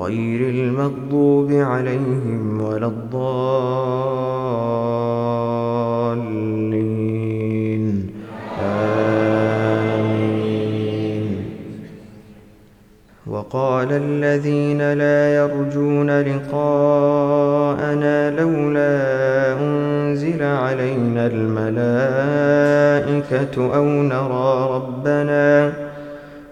غير المغضوب عليهم ولا الضالين. آمين. وقال الذين لا يرجون لقاءنا لولا أنزل علينا الملائكة أو نرى ربنا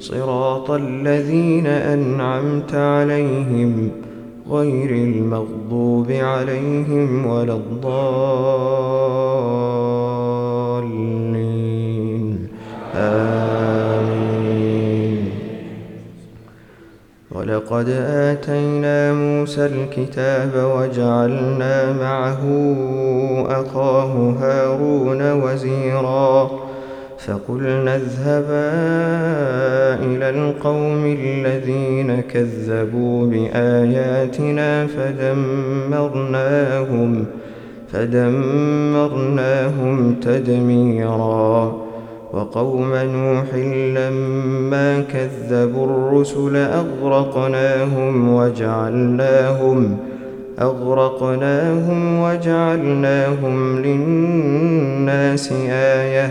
صراط الذين أنعمت عليهم غير المغضوب عليهم ولا الضالين. آمين. ولقد آتينا موسى الكتاب وجعلنا معه أخاه هارون وزيراً. فقلنا اذهبا إلى القوم الذين كذبوا بآياتنا فدمرناهم فدمرناهم تدميرا. وقوم نوح لما كذبوا الرسل أغرقناهم وجعلناهم أغرقناهم وجعلناهم للناس آيةً.